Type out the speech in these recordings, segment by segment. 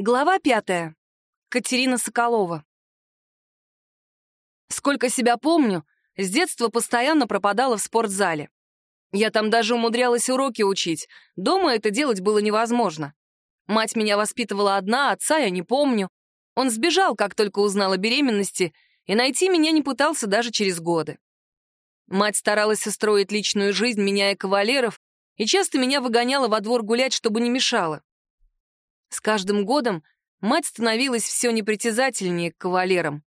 Глава пятая. Катерина Соколова. Сколько себя помню, с детства постоянно пропадала в спортзале. Я там даже умудрялась уроки учить. Дома это делать было невозможно. Мать меня воспитывала одна, отца я не помню. Он сбежал, как только узнал о беременности, и найти меня не пытался даже через годы. Мать старалась устроить личную жизнь, меняя кавалеров, и часто меня выгоняла во двор гулять, чтобы не мешало. С каждым годом мать становилась все непритязательнее к кавалерам,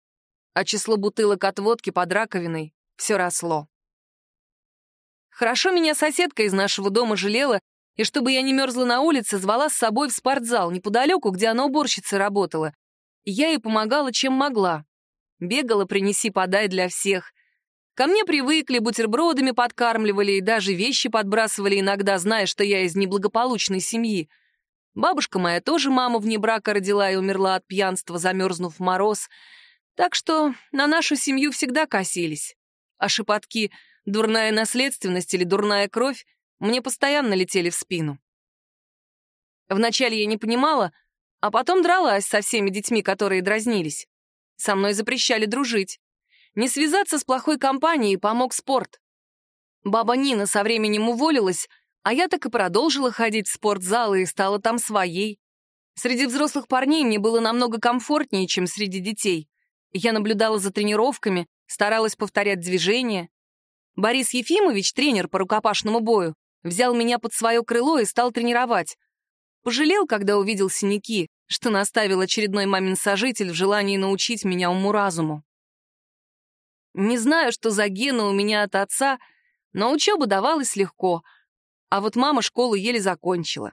а число бутылок от водки под раковиной все росло. Хорошо меня соседка из нашего дома жалела, и чтобы я не мерзла на улице, звала с собой в спортзал неподалеку, где она уборщицей работала. я ей помогала, чем могла. Бегала, принеси, подай для всех. Ко мне привыкли, бутербродами подкармливали и даже вещи подбрасывали иногда, зная, что я из неблагополучной семьи — Бабушка моя тоже маму вне брака родила и умерла от пьянства, замерзнув в мороз. Так что на нашу семью всегда косились. А шепотки «дурная наследственность» или «дурная кровь» мне постоянно летели в спину. Вначале я не понимала, а потом дралась со всеми детьми, которые дразнились. Со мной запрещали дружить. Не связаться с плохой компанией помог спорт. Баба Нина со временем уволилась, а я так и продолжила ходить в спортзалы и стала там своей. Среди взрослых парней мне было намного комфортнее, чем среди детей. Я наблюдала за тренировками, старалась повторять движения. Борис Ефимович, тренер по рукопашному бою, взял меня под свое крыло и стал тренировать. Пожалел, когда увидел синяки, что наставил очередной мамин сожитель в желании научить меня уму-разуму. Не знаю, что за гены у меня от отца, но учеба давалась легко — а вот мама школу еле закончила.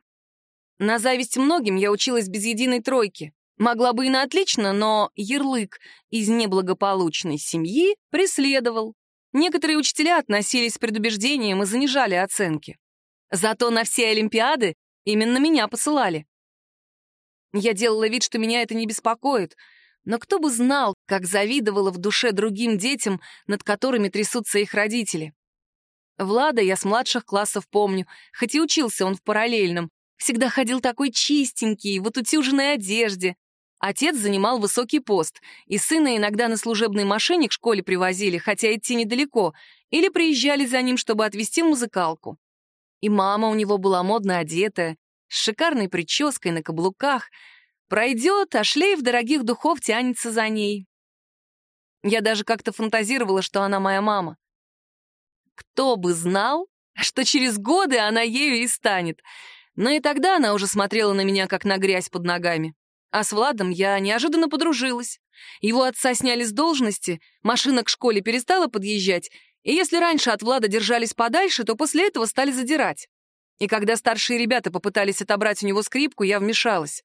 На зависть многим я училась без единой тройки. Могла бы и на отлично, но ярлык из неблагополучной семьи преследовал. Некоторые учителя относились с предубеждением и занижали оценки. Зато на все Олимпиады именно меня посылали. Я делала вид, что меня это не беспокоит, но кто бы знал, как завидовала в душе другим детям, над которыми трясутся их родители. Влада я с младших классов помню, хоть и учился он в параллельном. Всегда ходил такой чистенький, в отутюженной одежде. Отец занимал высокий пост, и сына иногда на служебной машине к школе привозили, хотя идти недалеко, или приезжали за ним, чтобы отвезти музыкалку. И мама у него была модно одетая, с шикарной прической на каблуках. Пройдет, а шлейф дорогих духов тянется за ней. Я даже как-то фантазировала, что она моя мама. Кто бы знал, что через годы она ею и станет. Но и тогда она уже смотрела на меня, как на грязь под ногами. А с Владом я неожиданно подружилась. Его отца сняли с должности, машина к школе перестала подъезжать, и если раньше от Влада держались подальше, то после этого стали задирать. И когда старшие ребята попытались отобрать у него скрипку, я вмешалась.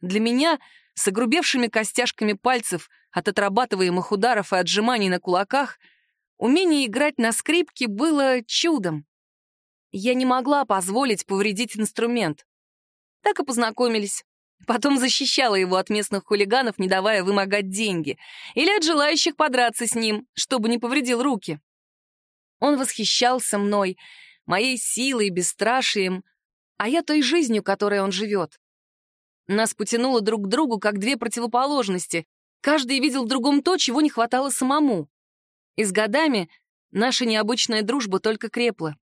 Для меня с огрубевшими костяшками пальцев от отрабатываемых ударов и отжиманий на кулаках — Умение играть на скрипке было чудом. Я не могла позволить повредить инструмент. Так и познакомились. Потом защищала его от местных хулиганов, не давая вымогать деньги, или от желающих подраться с ним, чтобы не повредил руки. Он восхищался мной, моей силой, бесстрашием, а я той жизнью, которой он живет. Нас потянуло друг к другу, как две противоположности. Каждый видел в другом то, чего не хватало самому. И с годами наша необычная дружба только крепла.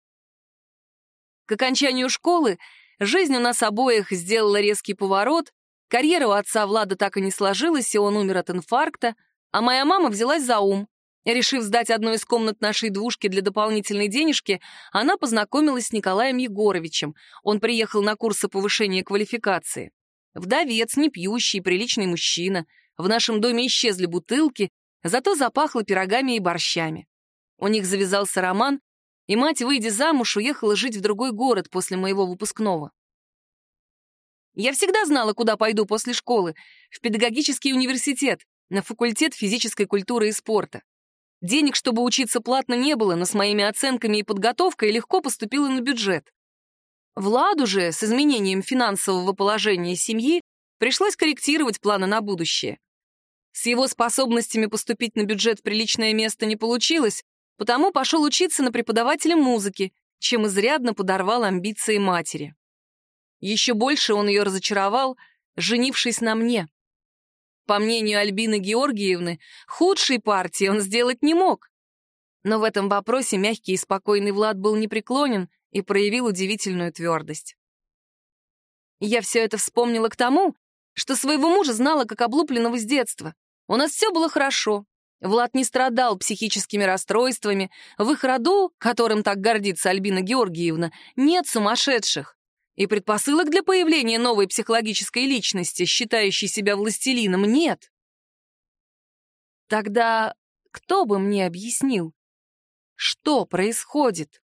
К окончанию школы жизнь у нас обоих сделала резкий поворот, карьера у отца Влада так и не сложилась, и он умер от инфаркта, а моя мама взялась за ум. Решив сдать одну из комнат нашей двушки для дополнительной денежки, она познакомилась с Николаем Егоровичем. Он приехал на курсы повышения квалификации. Вдовец, не пьющий, приличный мужчина. В нашем доме исчезли бутылки, Зато запахло пирогами и борщами. У них завязался роман, и мать, выйдя замуж, уехала жить в другой город после моего выпускного. Я всегда знала, куда пойду после школы, в педагогический университет, на факультет физической культуры и спорта. Денег, чтобы учиться платно, не было, но с моими оценками и подготовкой легко поступила на бюджет. Владу же, с изменением финансового положения семьи, пришлось корректировать планы на будущее. С его способностями поступить на бюджет в приличное место не получилось, потому пошел учиться на преподавателя музыки, чем изрядно подорвал амбиции матери. Еще больше он ее разочаровал, женившись на мне. По мнению Альбины Георгиевны, худшей партии он сделать не мог. Но в этом вопросе мягкий и спокойный Влад был непреклонен и проявил удивительную твердость. Я все это вспомнила к тому, что своего мужа знала как облупленного с детства. У нас все было хорошо. Влад не страдал психическими расстройствами. В их роду, которым так гордится Альбина Георгиевна, нет сумасшедших. И предпосылок для появления новой психологической личности, считающей себя властелином, нет. Тогда кто бы мне объяснил, что происходит?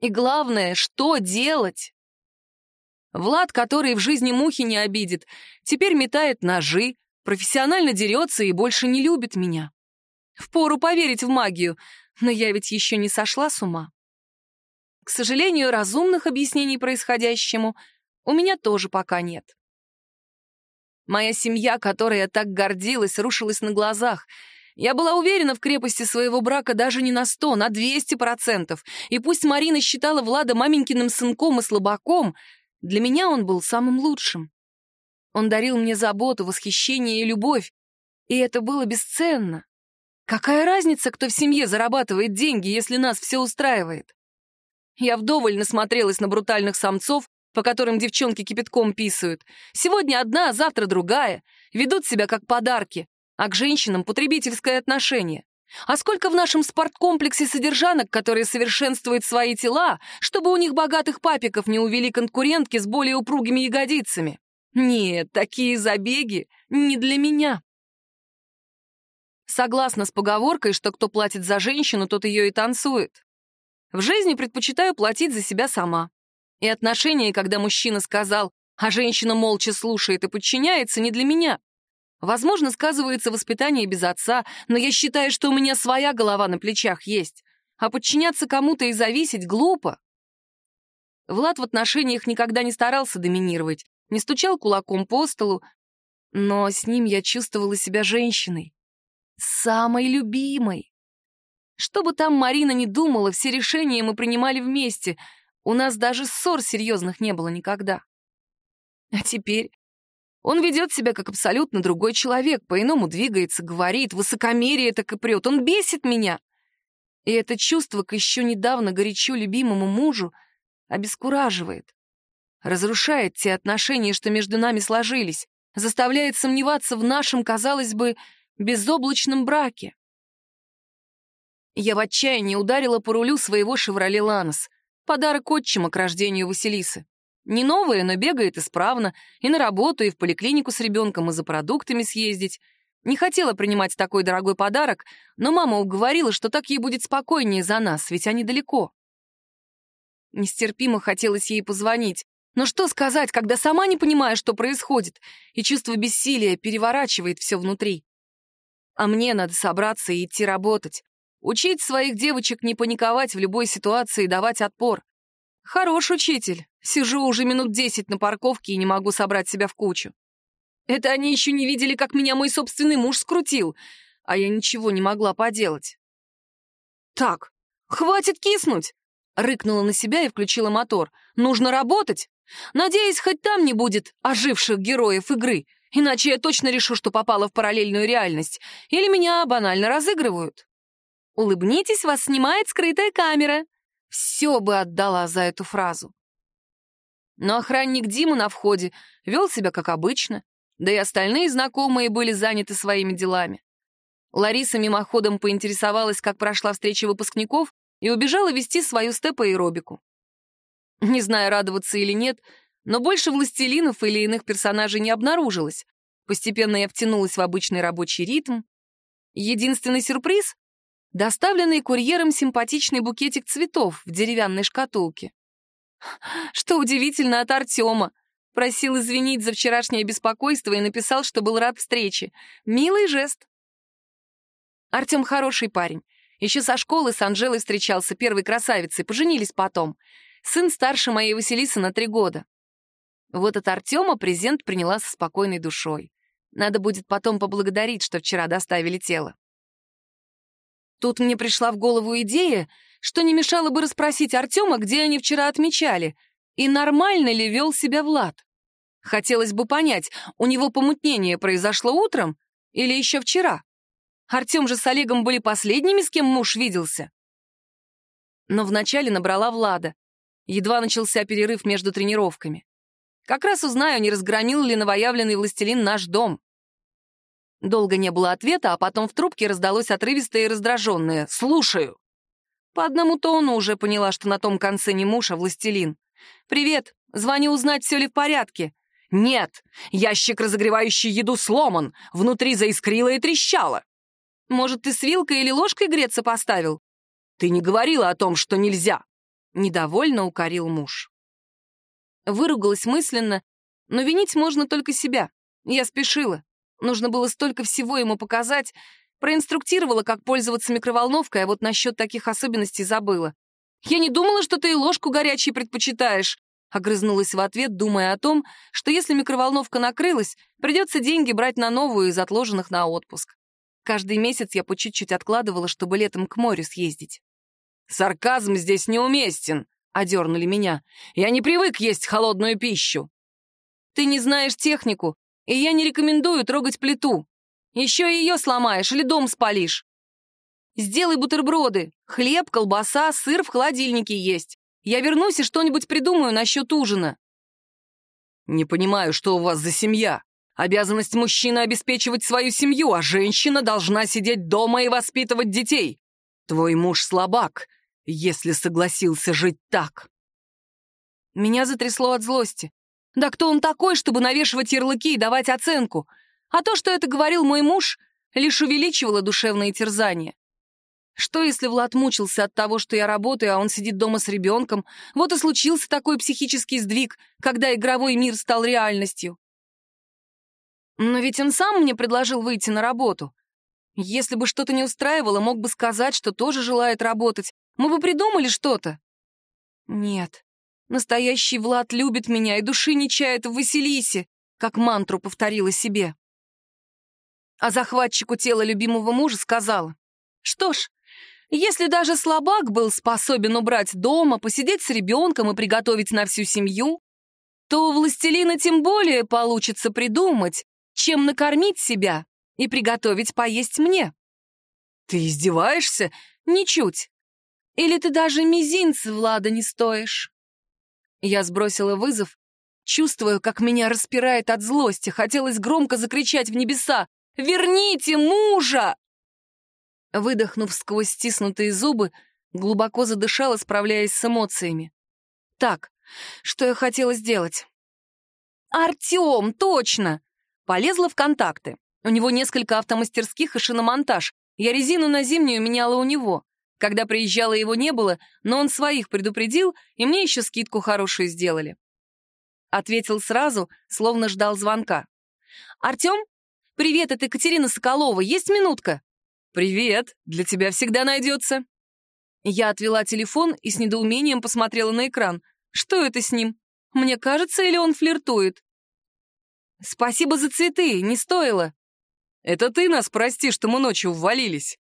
И главное, что делать? Влад, который в жизни мухи не обидит, теперь метает ножи, профессионально дерется и больше не любит меня. Впору поверить в магию, но я ведь еще не сошла с ума. К сожалению, разумных объяснений происходящему у меня тоже пока нет. Моя семья, которой я так гордилась, рушилась на глазах. Я была уверена в крепости своего брака даже не на сто, на двести процентов. И пусть Марина считала Влада маменькиным сынком и слабаком, для меня он был самым лучшим. Он дарил мне заботу, восхищение и любовь, и это было бесценно. Какая разница, кто в семье зарабатывает деньги, если нас все устраивает? Я вдоволь насмотрелась на брутальных самцов, по которым девчонки кипятком писают. Сегодня одна, а завтра другая. Ведут себя как подарки, а к женщинам потребительское отношение. А сколько в нашем спорткомплексе содержанок, которые совершенствуют свои тела, чтобы у них богатых папиков не увели конкурентки с более упругими ягодицами? Нет, такие забеги не для меня. Согласна с поговоркой, что кто платит за женщину, тот ее и танцует. В жизни предпочитаю платить за себя сама. И отношения, когда мужчина сказал, а женщина молча слушает и подчиняется, не для меня. Возможно, сказывается воспитание без отца, но я считаю, что у меня своя голова на плечах есть, а подчиняться кому-то и зависеть глупо. Влад в отношениях никогда не старался доминировать, не стучал кулаком по столу, но с ним я чувствовала себя женщиной самой любимой. Что бы там Марина ни думала, все решения мы принимали вместе. У нас даже ссор серьезных не было никогда. А теперь он ведет себя как абсолютно другой человек, по-иному двигается, говорит, высокомерие так и прет. Он бесит меня. И это чувство к еще недавно горячо любимому мужу обескураживает. Разрушает те отношения, что между нами сложились, заставляет сомневаться в нашем, казалось бы, безоблачном браке. Я в отчаянии ударила по рулю своего «Шевроле Ланос», подарок отчима к рождению Василисы. Не новое, но бегает исправно, и на работу, и в поликлинику с ребенком, и за продуктами съездить. Не хотела принимать такой дорогой подарок, но мама уговорила, что так ей будет спокойнее за нас, ведь они далеко. Нестерпимо хотелось ей позвонить. Но что сказать, когда сама не понимаю, что происходит, и чувство бессилия переворачивает все внутри? А мне надо собраться и идти работать. Учить своих девочек не паниковать в любой ситуации и давать отпор. Хорош учитель. Сижу уже минут десять на парковке и не могу собрать себя в кучу. Это они еще не видели, как меня мой собственный муж скрутил, а я ничего не могла поделать. «Так, хватит киснуть!» — рыкнула на себя и включила мотор. «Нужно работать! Надеюсь, хоть там не будет оживших героев игры, Иначе я точно решу, что попала в параллельную реальность. Или меня банально разыгрывают. Улыбнитесь, вас снимает скрытая камера. Все бы отдала за эту фразу. Но охранник Дима на входе вел себя как обычно, да и остальные знакомые были заняты своими делами. Лариса мимоходом поинтересовалась, как прошла встреча выпускников, и убежала вести свою степ-аэробику. Не знаю, радоваться или нет, но больше властелинов или иных персонажей не обнаружилось. Постепенно я втянулась в обычный рабочий ритм. Единственный сюрприз — доставленный курьером симпатичный букетик цветов в деревянной шкатулке. Что удивительно от Артема. Просил извинить за вчерашнее беспокойство и написал, что был рад встрече. Милый жест. Артем хороший парень. Еще со школы с Анжелой встречался, первой красавицей, поженились потом. Сын старше моей Василисы на три года. Вот от Артема презент приняла со спокойной душой. Надо будет потом поблагодарить, что вчера доставили тело. Тут мне пришла в голову идея, что не мешало бы расспросить Артема, где они вчера отмечали, и нормально ли вел себя Влад. Хотелось бы понять, у него помутнение произошло утром или еще вчера? Артем же с Олегом были последними, с кем муж виделся. Но вначале набрала Влада. Едва начался перерыв между тренировками. Как раз узнаю, не разгромил ли новоявленный властелин наш дом. Долго не было ответа, а потом в трубке раздалось отрывистое и раздраженное «Слушаю». По одному тону уже поняла, что на том конце не муж, а властелин. «Привет, звоню узнать, все ли в порядке». «Нет, ящик, разогревающий еду, сломан, внутри заискрило и трещало». «Может, ты с вилкой или ложкой греться поставил?» «Ты не говорила о том, что нельзя», — недовольно укорил муж. Выругалась мысленно, но винить можно только себя. Я спешила. Нужно было столько всего ему показать. Проинструктировала, как пользоваться микроволновкой, а вот насчет таких особенностей забыла. «Я не думала, что ты и ложку горячей предпочитаешь», — огрызнулась в ответ, думая о том, что если микроволновка накрылась, придется деньги брать на новую из отложенных на отпуск. Каждый месяц я по чуть-чуть откладывала, чтобы летом к морю съездить. «Сарказм здесь неуместен», — одернули меня. «Я не привык есть холодную пищу». «Ты не знаешь технику, и я не рекомендую трогать плиту. Еще ее сломаешь или дом спалишь. Сделай бутерброды, хлеб, колбаса, сыр в холодильнике есть. Я вернусь и что-нибудь придумаю насчет ужина». «Не понимаю, что у вас за семья. Обязанность мужчины обеспечивать свою семью, а женщина должна сидеть дома и воспитывать детей. Твой муж слабак, если согласился жить так». Меня затрясло от злости. Да кто он такой, чтобы навешивать ярлыки и давать оценку? А то, что это говорил мой муж, лишь увеличивало душевные терзания. Что, если Влад мучился от того, что я работаю, а он сидит дома с ребенком? Вот и случился такой психический сдвиг, когда игровой мир стал реальностью. Но ведь он сам мне предложил выйти на работу. Если бы что-то не устраивало, мог бы сказать, что тоже желает работать. Мы бы придумали что-то. Нет, настоящий Влад любит меня и души не чает в Василисе, как мантру повторила себе. А захватчику тела любимого мужа сказала, что ж, если даже слабак был способен убрать дома, посидеть с ребенком и приготовить на всю семью, то у властелина тем более получится придумать, чем накормить себя и приготовить поесть мне. Ты издеваешься? Ничуть. Или ты даже мизинца Влада не стоишь? Я сбросила вызов, чувствую, как меня распирает от злости. Хотелось громко закричать в небеса «Верните мужа!» Выдохнув сквозь стиснутые зубы, глубоко задышала, справляясь с эмоциями. Так, что я хотела сделать? «Артем, точно!» Полезла в контакты. У него несколько автомастерских и шиномонтаж. Я резину на зимнюю меняла у него. Когда приезжала, его не было, но он своих предупредил, и мне еще скидку хорошую сделали. Ответил сразу, словно ждал звонка. «Артем? Привет, это Екатерина Соколова. Есть минутка?» «Привет, для тебя всегда найдется». Я отвела телефон и с недоумением посмотрела на экран. Что это с ним? Мне кажется, или он флиртует? «Спасибо за цветы, не стоило». «Это ты нас прости, что мы ночью ввалились».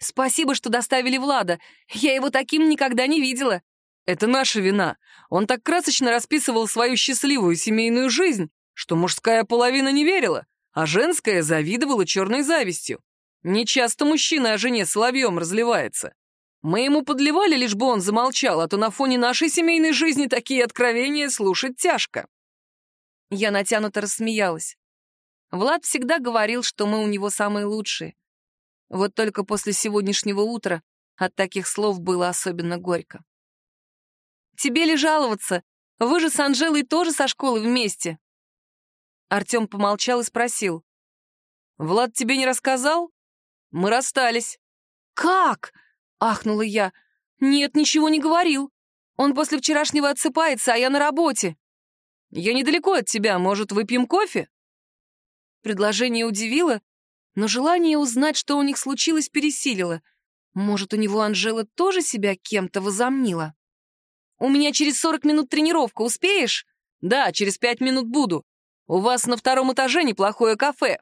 «Спасибо, что доставили Влада. Я его таким никогда не видела». «Это наша вина. Он так красочно расписывал свою счастливую семейную жизнь, что мужская половина не верила, а женская завидовала черной завистью. Нечасто мужчина о жене соловьем разливается. Мы ему подливали, лишь бы он замолчал, а то на фоне нашей семейной жизни такие откровения слушать тяжко. Я натянуто рассмеялась. Влад всегда говорил, что мы у него самые лучшие. Вот только после сегодняшнего утра от таких слов было особенно горько. «Тебе ли жаловаться? Вы же с Анжелой тоже со школы вместе?» Артем помолчал и спросил. «Влад тебе не рассказал?» Мы расстались». «Как?» — ахнула я. «Нет, ничего не говорил. Он после вчерашнего отсыпается, а я на работе». «Я недалеко от тебя. Может, выпьем кофе?» Предложение удивило, но желание узнать, что у них случилось, пересилило. Может, у него Анжела тоже себя кем-то возомнила? «У меня через сорок минут тренировка. Успеешь?» «Да, через пять минут буду. У вас на втором этаже неплохое кафе».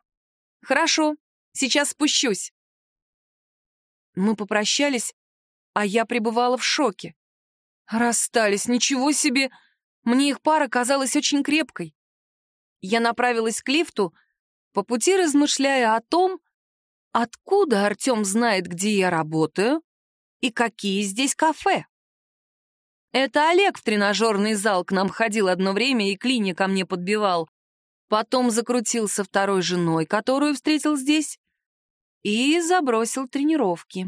«Хорошо. Сейчас спущусь». Мы попрощались, а я пребывала в шоке. Расстались, ничего себе! Мне их пара казалась очень крепкой. Я направилась к лифту, по пути размышляя о том, откуда Артем знает, где я работаю и какие здесь кафе. Это Олег в тренажерный зал к нам ходил одно время и клини ко мне подбивал. Потом закрутился второй женой, которую встретил здесь, и забросил тренировки.